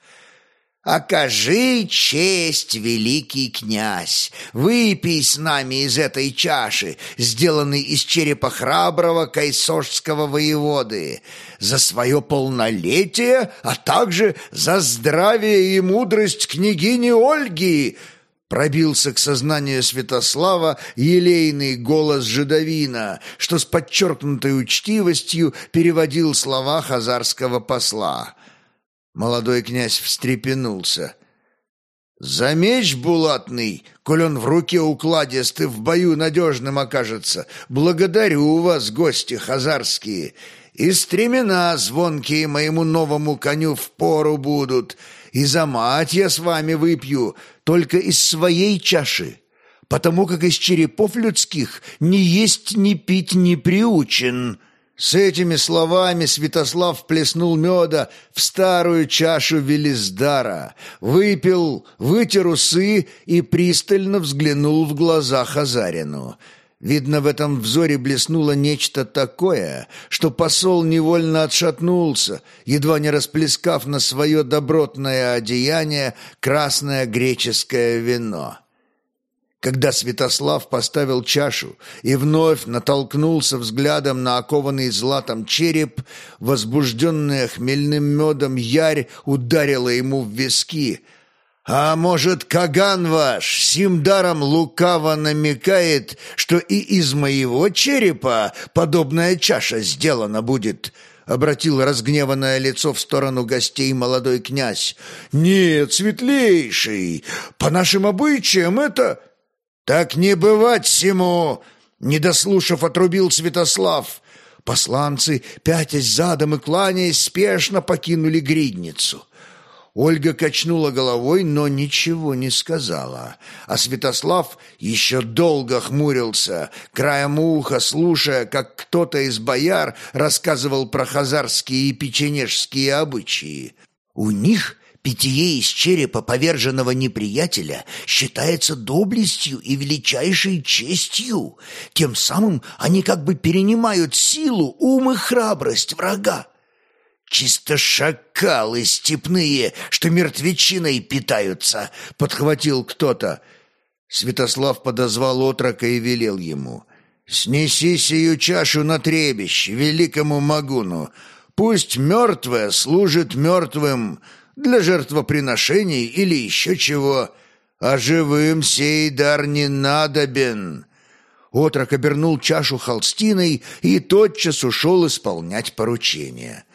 «Окажи честь, великий князь! Выпей с нами из этой чаши, сделанной из черепа храброго кайсошского воеводы, за свое полнолетие, а также за здравие и мудрость княгини Ольги!» Пробился к сознанию Святослава елейный голос жидовина, что с подчеркнутой учтивостью переводил слова хазарского посла – Молодой князь встрепенулся. «За меч булатный, коль он в руке укладистый в бою надежным окажется, благодарю вас, гости хазарские, и стремена звонкие моему новому коню в пору будут, и за мать я с вами выпью, только из своей чаши. потому как из черепов людских ни есть, ни пить не приучен». С этими словами Святослав плеснул меда в старую чашу Велиздара, выпил, вытер усы и пристально взглянул в глаза Хазарину. Видно, в этом взоре блеснуло нечто такое, что посол невольно отшатнулся, едва не расплескав на свое добротное одеяние красное греческое вино. Когда Святослав поставил чашу и вновь натолкнулся взглядом на окованный златом череп, возбужденная хмельным медом ярь ударила ему в виски. «А может, Каган ваш сим даром лукаво намекает, что и из моего черепа подобная чаша сделана будет?» обратил разгневанное лицо в сторону гостей молодой князь. «Нет, светлейший, по нашим обычаям это...» «Так не бывать всему!» Не дослушав, отрубил Святослав. Посланцы, пятясь задом и кланяясь, спешно покинули гридницу. Ольга качнула головой, но ничего не сказала. А Святослав еще долго хмурился, краем уха слушая, как кто-то из бояр рассказывал про хазарские и печенежские обычаи. У них Питье из черепа поверженного неприятеля считается доблестью и величайшей честью. Тем самым они как бы перенимают силу, ум и храбрость врага. «Чисто шакалы степные, что мертвечиной питаются!» — подхватил кто-то. Святослав подозвал отрока и велел ему. «Снеси сию чашу на требище, великому Магуну. Пусть мертвое служит мертвым, для жертвоприношений или еще чего, а живым сей дар не надобен». Отрок обернул чашу холстиной и тотчас ушел исполнять поручение.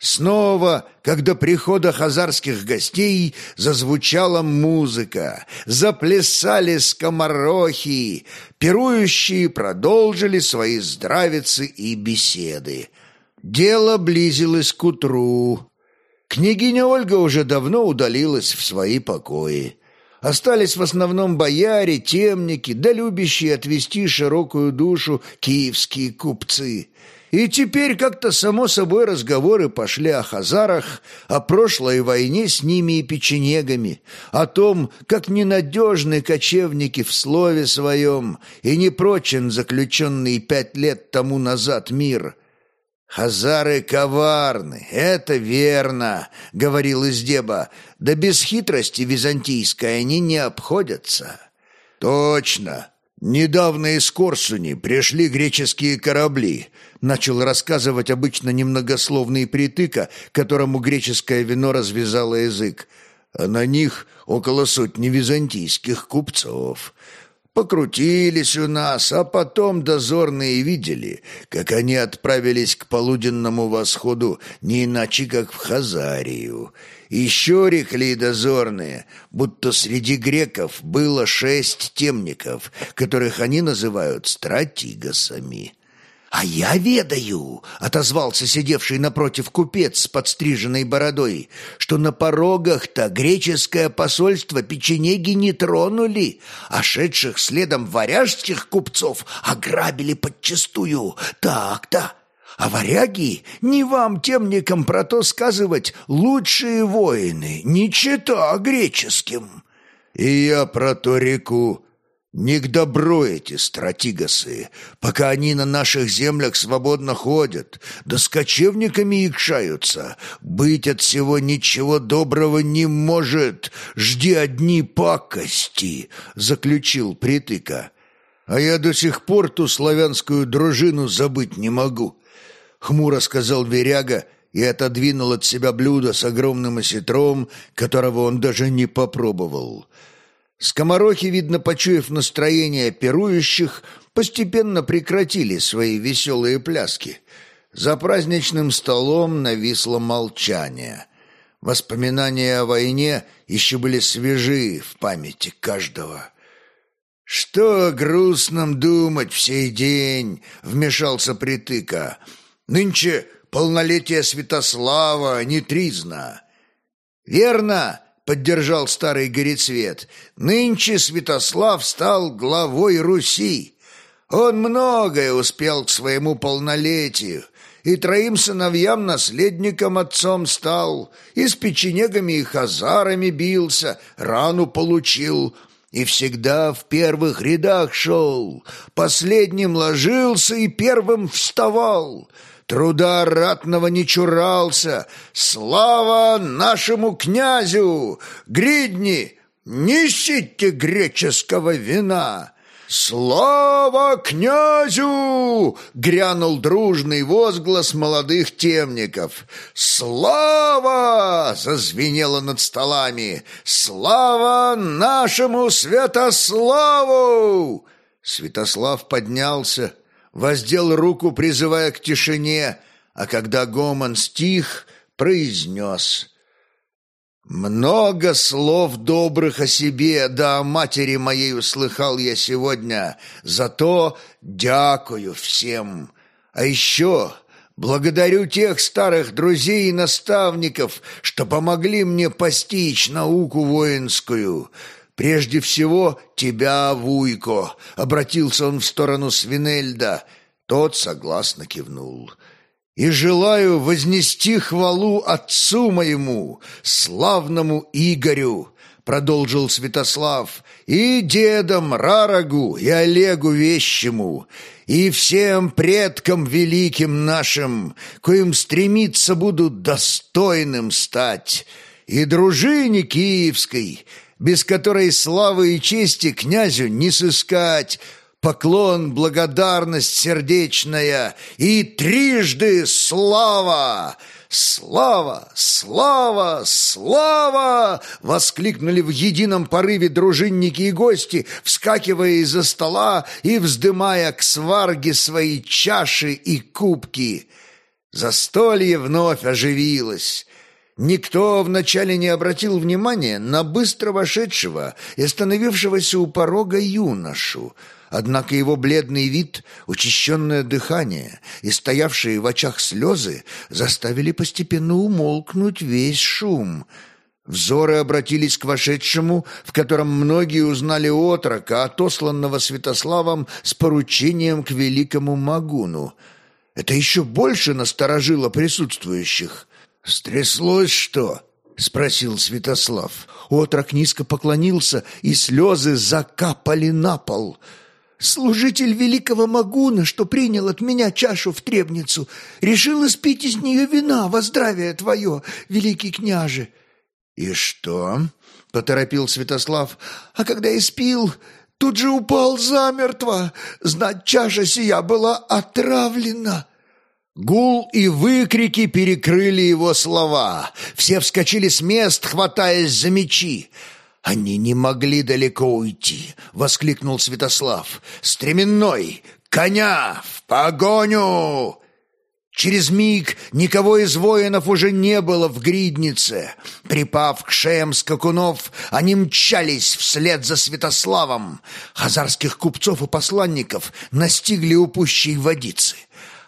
Снова, когда прихода хазарских гостей, зазвучала музыка, заплясали скоморохи, пирующие продолжили свои здравицы и беседы. Дело близилось к утру. Княгиня Ольга уже давно удалилась в свои покои. Остались в основном бояре, темники, да любящие отвести широкую душу киевские купцы. И теперь как-то само собой разговоры пошли о хазарах, о прошлой войне с ними и печенегами, о том, как ненадежны кочевники в слове своем и не прочен заключенный пять лет тому назад мир – «Хазары коварны, это верно», — говорил Издеба. «Да без хитрости византийской они не обходятся». «Точно. Недавно из Корсуни пришли греческие корабли», — начал рассказывать обычно немногословный притыка, которому греческое вино развязало язык. «А на них около сотни византийских купцов». Покрутились у нас, а потом дозорные видели, как они отправились к полуденному восходу не иначе, как в Хазарию. Еще рекли дозорные, будто среди греков было шесть темников, которых они называют стратигосами. «А я ведаю», — отозвался сидевший напротив купец с подстриженной бородой, «что на порогах-то греческое посольство печенеги не тронули, а шедших следом варяжских купцов ограбили подчистую. Так-то». А варяги, не вам, темникам, про то сказывать, лучшие воины, не чета греческим. И я про то реку, не к добру эти стратигасы, пока они на наших землях свободно ходят, да с кочевниками икшаются. Быть от всего ничего доброго не может, жди одни пакости, — заключил притыка. А я до сих пор ту славянскую дружину забыть не могу, — хмуро сказал Веряга, и отодвинул от себя блюдо с огромным осетром, которого он даже не попробовал. Скоморохи, видно, почуяв настроение пирующих, постепенно прекратили свои веселые пляски. За праздничным столом нависло молчание. Воспоминания о войне еще были свежи в памяти каждого. «Что о грустном думать в сей день?» — вмешался Притыка. «Нынче полнолетие Святослава, не тризна». «Верно!» Поддержал старый горецвет. «Нынче Святослав стал главой Руси. Он многое успел к своему полнолетию, и троим сыновьям наследником отцом стал, и с печенегами и хазарами бился, рану получил, и всегда в первых рядах шел, последним ложился и первым вставал». Труда ратного не чурался. Слава нашему князю! Гридни, несите греческого вина!» «Слава князю!» — грянул дружный возглас молодых темников. «Слава!» — зазвенело над столами. «Слава нашему Святославу!» Святослав поднялся, воздел руку, призывая к тишине, а когда гомон стих, произнес «Много слов добрых о себе, да о матери моей услыхал я сегодня, зато дякую всем. А еще благодарю тех старых друзей и наставников, что помогли мне постичь науку воинскую». «Прежде всего тебя, Вуйко!» — обратился он в сторону Свинельда. Тот согласно кивнул и желаю вознести хвалу отцу моему, славному Игорю, продолжил Святослав, и дедам Рарагу и Олегу Вещему, и всем предкам великим нашим, коим стремиться будут достойным стать, и дружине киевской, без которой славы и чести князю не сыскать, поклон, благодарность сердечная и трижды слава! «Слава! Слава! Слава!» — воскликнули в едином порыве дружинники и гости, вскакивая из-за стола и вздымая к сварге свои чаши и кубки. Застолье вновь оживилось. Никто вначале не обратил внимания на быстро вошедшего и остановившегося у порога юношу — Однако его бледный вид, учащенное дыхание и стоявшие в очах слезы заставили постепенно умолкнуть весь шум. Взоры обратились к вошедшему, в котором многие узнали отрока, отосланного Святославом с поручением к великому Магуну. Это еще больше насторожило присутствующих. «Стряслось что?» — спросил Святослав. Отрок низко поклонился, и слезы закапали на пол — Служитель великого Магуна, что принял от меня чашу в требницу, решил испить из нее вина во здравие твое, великий княже». «И что?» — поторопил Святослав. «А когда испил, тут же упал замертво. Знать, чаша сия была отравлена». Гул и выкрики перекрыли его слова. Все вскочили с мест, хватаясь за мечи. «Они не могли далеко уйти!» — воскликнул Святослав. «Стременной! Коня! В погоню!» Через миг никого из воинов уже не было в гриднице. Припав к шеям скакунов, они мчались вслед за Святославом. Хазарских купцов и посланников настигли упущей водицы.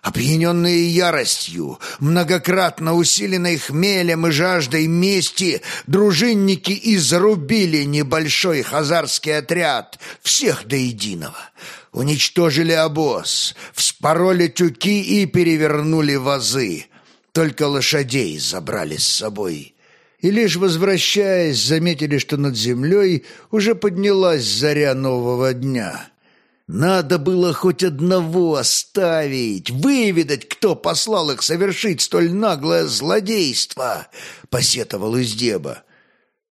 Опьяненные яростью, многократно усиленной хмелем и жаждой мести, дружинники изрубили небольшой хазарский отряд, всех до единого. Уничтожили обоз, вспороли тюки и перевернули вазы. Только лошадей забрали с собой. И лишь возвращаясь, заметили, что над землей уже поднялась заря нового дня. Надо было хоть одного оставить, выведать, кто послал их совершить столь наглое злодейство, — посетовал Издеба.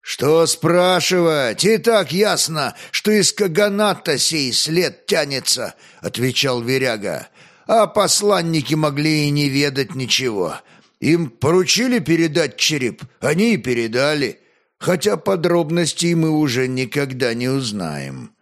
«Что спрашивать? И так ясно, что из Каганата сей след тянется», — отвечал Веряга. «А посланники могли и не ведать ничего. Им поручили передать череп, они и передали, хотя подробностей мы уже никогда не узнаем».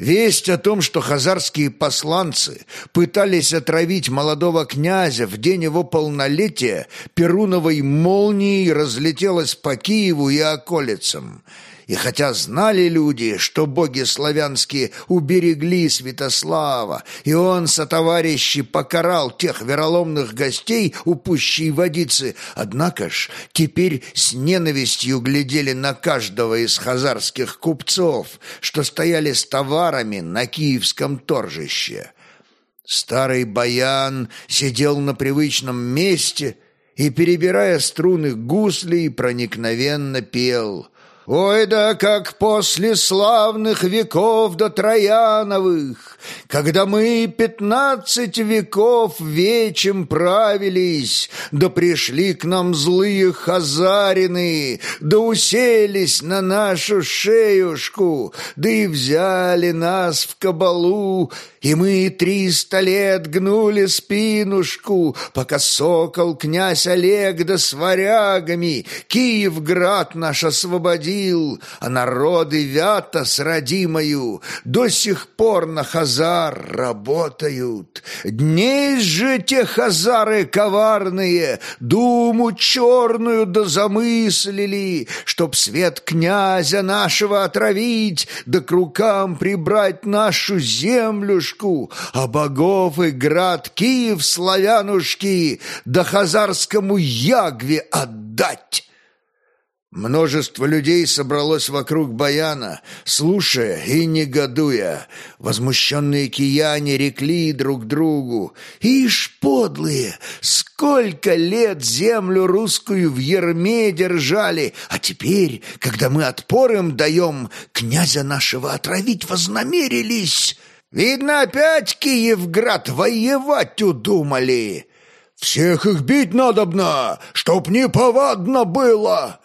Весть о том, что хазарские посланцы пытались отравить молодого князя в день его полнолетия, перуновой молнией разлетелась по Киеву и околицам, И хотя знали люди, что боги славянские уберегли Святослава, и он со товарищи покарал тех вероломных гостей у водицы, однако ж теперь с ненавистью глядели на каждого из хазарских купцов, что стояли с товарами на киевском торжище. Старый баян сидел на привычном месте и, перебирая струны гуслей, проникновенно пел — Ой, да как после славных веков до Трояновых, Когда мы пятнадцать веков вечем правились, Да пришли к нам злые хазарины, Да уселись на нашу шеюшку, Да и взяли нас в кабалу, И мы триста лет гнули спинушку, Пока сокол князь Олег да с варягами Киевград наш освободил, а народы Вята с родимою до сих пор на Хазар работают. Дней же те Хазары коварные думу черную да замыслили, чтоб свет князя нашего отравить, да к рукам прибрать нашу землюшку, а богов и град Киев славянушки да хазарскому ягве отдать». Множество людей собралось вокруг Баяна, слушая и негодуя. Возмущенные кияне рекли друг другу. «Ишь, подлые! Сколько лет землю русскую в ерме держали, а теперь, когда мы отпор им даем, князя нашего отравить вознамерились! Видно, опять Киевград воевать удумали!» «Всех их бить надобно, чтоб неповадно было!»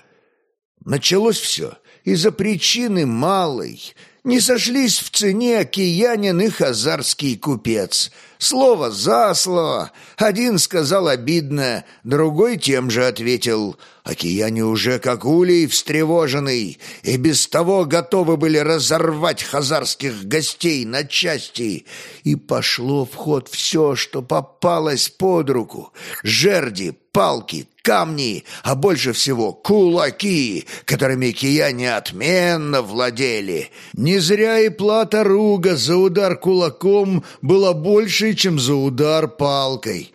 Началось все из-за причины малой. Не сошлись в цене киянин и хазарский купец. Слово за слово. Один сказал обидно, другой тем же ответил. Кияне уже как улей встревоженный, и без того готовы были разорвать хазарских гостей на части. И пошло в ход все, что попалось под руку. Жерди, палки, камни, а больше всего кулаки, которыми кияне отменно владели. Не зря и плата руга за удар кулаком была больше, чем за удар палкой.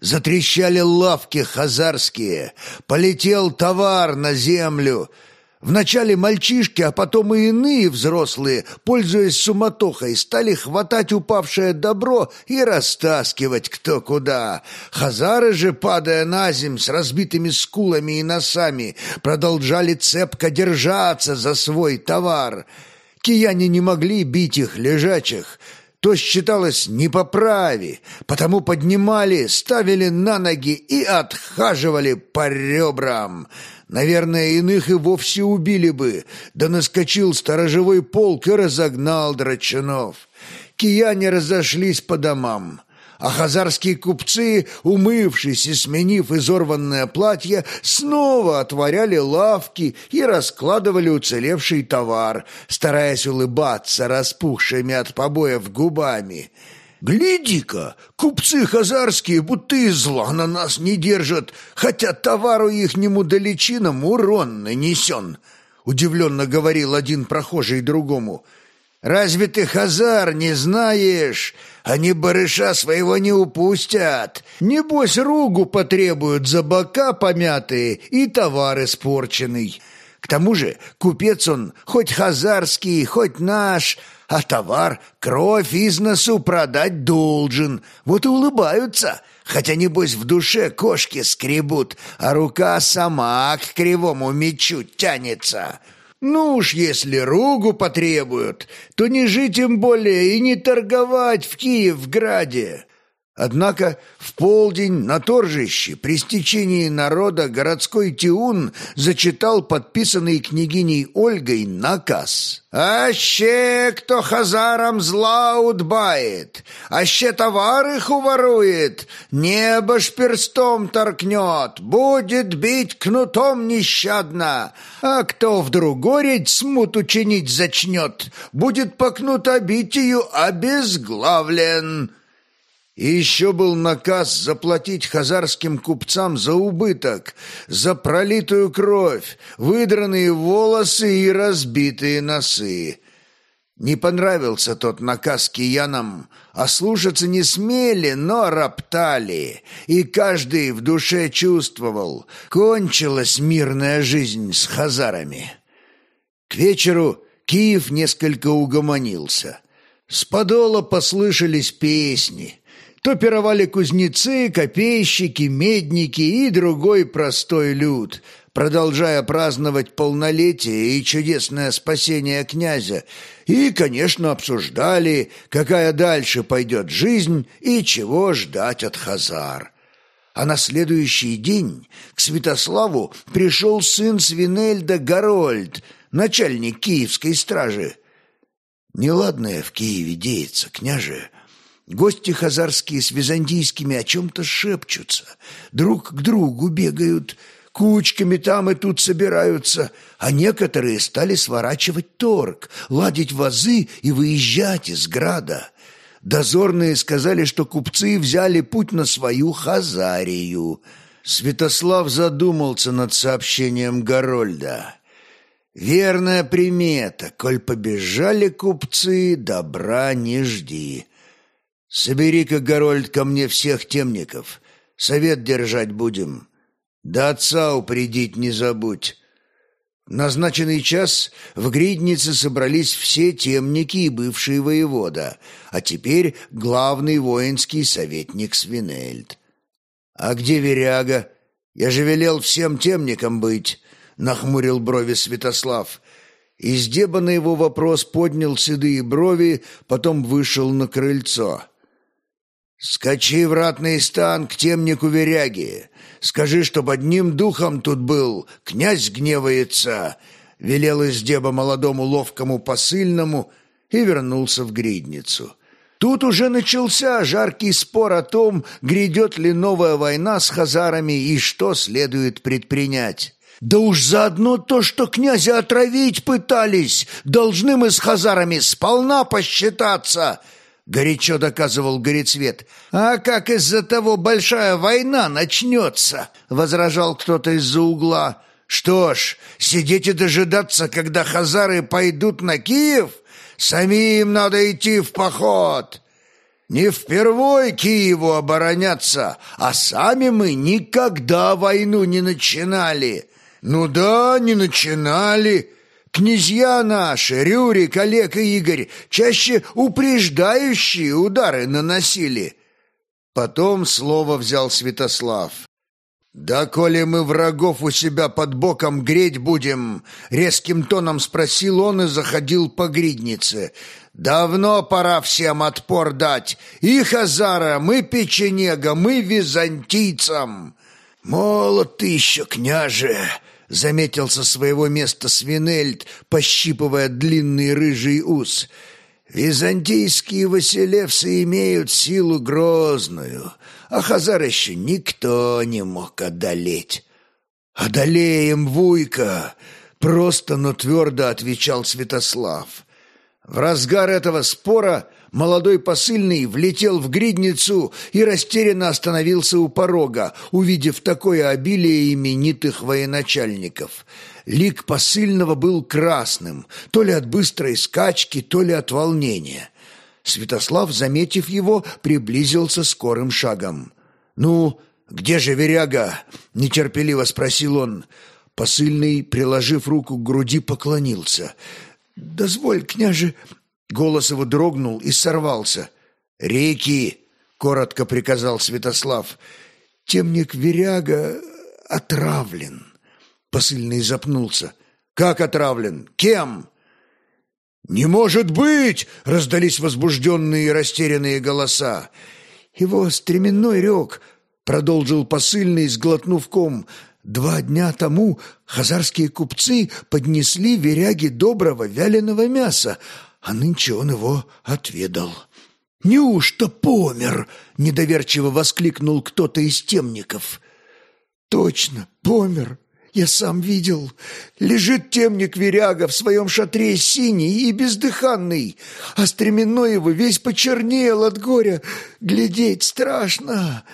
Затрещали лавки хазарские, полетел товар на землю — Вначале мальчишки, а потом и иные взрослые, пользуясь суматохой, стали хватать упавшее добро и растаскивать кто куда. Хазары же, падая на земь с разбитыми скулами и носами, продолжали цепко держаться за свой товар. Кияне не могли бить их лежачих, то считалось не по праве, потому поднимали, ставили на ноги и отхаживали по ребрам. Наверное, иных и вовсе убили бы, да наскочил сторожевой полк и разогнал драчунов. Кияне разошлись по домам а хазарские купцы, умывшись и сменив изорванное платье, снова отворяли лавки и раскладывали уцелевший товар, стараясь улыбаться распухшими от побоев губами. «Гляди-ка, купцы хазарские будто и зла на нас не держат, хотя товару ихнему далечинам урон нанесен», — удивленно говорил один прохожий другому — Разве ты, Хазар, не знаешь? Они барыша своего не упустят. Небось, ругу потребуют за бока помятые и товар испорченный. К тому же купец он хоть хазарский, хоть наш, а товар кровь из носу продать должен. Вот и улыбаются, хотя, небось, в душе кошки скребут, а рука сама к кривому мечу тянется». Ну уж если ругу потребуют, то не жить им более и не торговать в Киевграде. Однако в полдень на торжище при стечении народа городской тиун зачитал подписанный княгиней Ольгой наказ. «Аще кто хазарам зла удбает, аще товар их уворует, небо ж перстом торкнет, будет бить кнутом нещадно, а кто в другоредь смуту чинить зачнет, будет по кнутобитию обезглавлен». И еще был наказ заплатить хазарским купцам за убыток, за пролитую кровь, выдранные волосы и разбитые носы. Не понравился тот наказ киянам, а слушаться не смели, но роптали, и каждый в душе чувствовал, кончилась мирная жизнь с хазарами. К вечеру Киев несколько угомонился. С подола послышались песни. То пировали кузнецы, копейщики, медники и другой простой люд, продолжая праздновать полнолетие и чудесное спасение князя, и, конечно, обсуждали, какая дальше пойдет жизнь и чего ждать от хазар. А на следующий день к Святославу пришел сын Свинельда Гарольд, начальник киевской стражи. Неладное в Киеве деется, княже. Гости хазарские с византийскими о чем-то шепчутся, друг к другу бегают, кучками там и тут собираются, а некоторые стали сворачивать торг, ладить вазы и выезжать из града. Дозорные сказали, что купцы взяли путь на свою Хазарию. Святослав задумался над сообщением Горольда. Верная примета, коль побежали купцы, добра не жди. Собери-ка, Горольд, ко мне всех темников, совет держать будем. Да отца упредить не забудь. В назначенный час в Гриднице собрались все темники и бывшие воевода, а теперь главный воинский советник Свинельд. «А где Веряга? Я же велел всем темникам быть», нахмурил брови Святослав. Из деба на его вопрос поднял седые брови, потом вышел на крыльцо. «Скачи в ратный стан к темнику Веряги. Скажи, чтоб одним духом тут был, князь гневается», — велел из деба молодому ловкому посыльному и вернулся в гридницу. Тут уже начался жаркий спор о том, грядет ли новая война с хазарами и что следует предпринять. Да уж заодно то, что князя отравить пытались, должны мы с хазарами сполна посчитаться, горячо доказывал Горецвет. А как из-за того большая война начнется, возражал кто-то из-за угла. Что ж, сидеть и дожидаться, когда хазары пойдут на Киев? Самим надо идти в поход. Не впервой Киеву обороняться, а сами мы никогда войну не начинали. «Ну да, не начинали. Князья наши, Рюрик, Олег и Игорь, чаще упреждающие удары наносили». Потом слово взял Святослав. «Да коли мы врагов у себя под боком греть будем?» Резким тоном спросил он и заходил по гриднице. «Давно пора всем отпор дать. И хазарам, и печенегам, и византийцам!» «Молод ты еще, княже!» — заметил со своего места Свинельд, пощипывая длинный рыжий ус. «Византийские василевсы имеют силу грозную, а хазар еще никто не мог одолеть». «Одолеем, Вуйка!» — просто, но твердо отвечал Святослав. В разгар этого спора молодой посыльный влетел в гридницу и растерянно остановился у порога, увидев такое обилие именитых военачальников. Лик посыльного был красным, то ли от быстрой скачки, то ли от волнения. Святослав, заметив его, приблизился скорым шагом. «Ну, где же веряга?» — нетерпеливо спросил он. Посыльный, приложив руку к груди, поклонился — «Дозволь, княже...» Голос его дрогнул и сорвался. «Реки!» — коротко приказал Святослав. «Темник Веряга отравлен». Посыльный запнулся. «Как отравлен? Кем?» «Не может быть!» — раздались возбужденные и растерянные голоса. «Его стременной рек!» — продолжил посыльный, сглотнув ком. Два дня тому хазарские купцы поднесли веряги доброго вяленого мяса, а нынче он его отведал. «Неужто помер?» — недоверчиво воскликнул кто-то из темников. «Точно, помер. Я сам видел. Лежит темник Веряга в своем шатре синий и бездыханный, а стременной его весь почернел от горя. Глядеть страшно.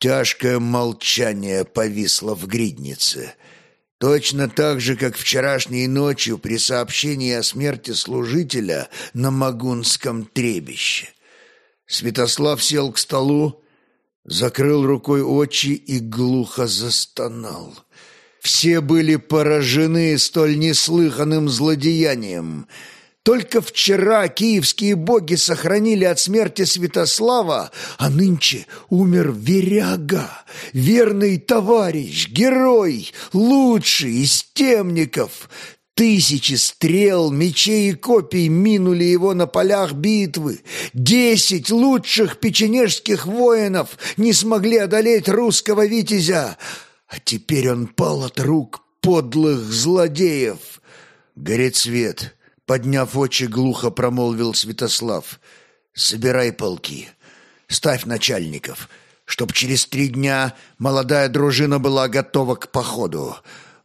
Тяжкое молчание повисло в гриднице. Точно так же, как вчерашней ночью при сообщении о смерти служителя на Магунском требище. Святослав сел к столу, закрыл рукой очи и глухо застонал. Все были поражены столь неслыханным злодеянием — только вчера киевские боги сохранили от смерти Святослава, а нынче умер Веряга, верный товарищ, герой, лучший из темников. Тысячи стрел, мечей и копий минули его на полях битвы. Десять лучших печенежских воинов не смогли одолеть русского витязя. А теперь он пал от рук подлых злодеев. Горит свет. Подняв очи, глухо промолвил Святослав. «Собирай полки, ставь начальников, чтоб через три дня молодая дружина была готова к походу.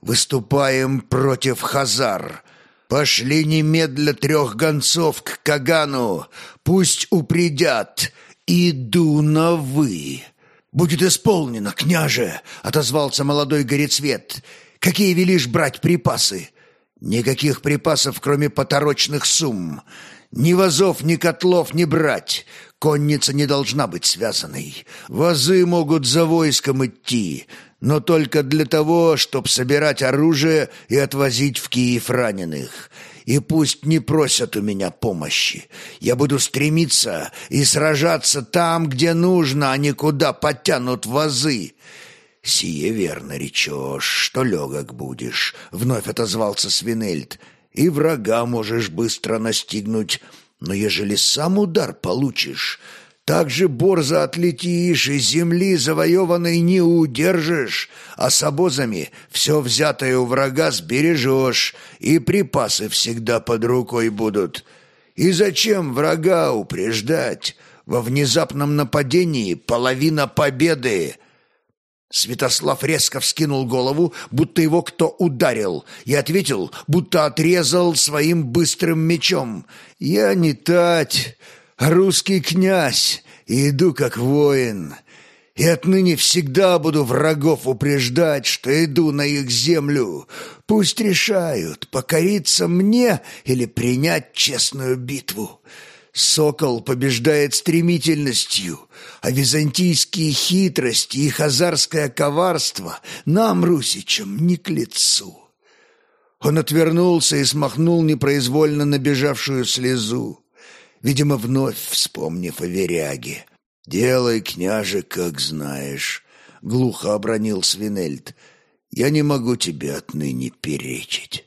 Выступаем против Хазар. Пошли немедля трех гонцов к Кагану, пусть упредят. Иду на вы». «Будет исполнено, княже!» — отозвался молодой горецвет. «Какие велишь брать припасы?» Никаких припасов, кроме поторочных сумм. Ни вазов, ни котлов не брать. Конница не должна быть связанной. Вазы могут за войском идти, но только для того, чтобы собирать оружие и отвозить в Киев раненых. И пусть не просят у меня помощи. Я буду стремиться и сражаться там, где нужно, а не куда потянут вазы. «Сие верно речешь, что легок будешь», — вновь отозвался Свинельд. «И врага можешь быстро настигнуть, но ежели сам удар получишь, так же борзо отлетишь и земли завоеванной не удержишь, а с обозами все взятое у врага сбережешь, и припасы всегда под рукой будут. И зачем врага упреждать?» Во внезапном нападении половина победы, Святослав резко вскинул голову, будто его кто ударил, и ответил, будто отрезал своим быстрым мечом. «Я не тать, русский князь, и иду как воин, и отныне всегда буду врагов упреждать, что иду на их землю. Пусть решают, покориться мне или принять честную битву». Сокол побеждает стремительностью, а византийские хитрости и хазарское коварство нам, русичам, не к лицу. Он отвернулся и смахнул непроизвольно набежавшую слезу, видимо, вновь вспомнив о веряге. «Делай, княже, как знаешь», — глухо обронил Свинельд. «Я не могу тебе отныне перечить».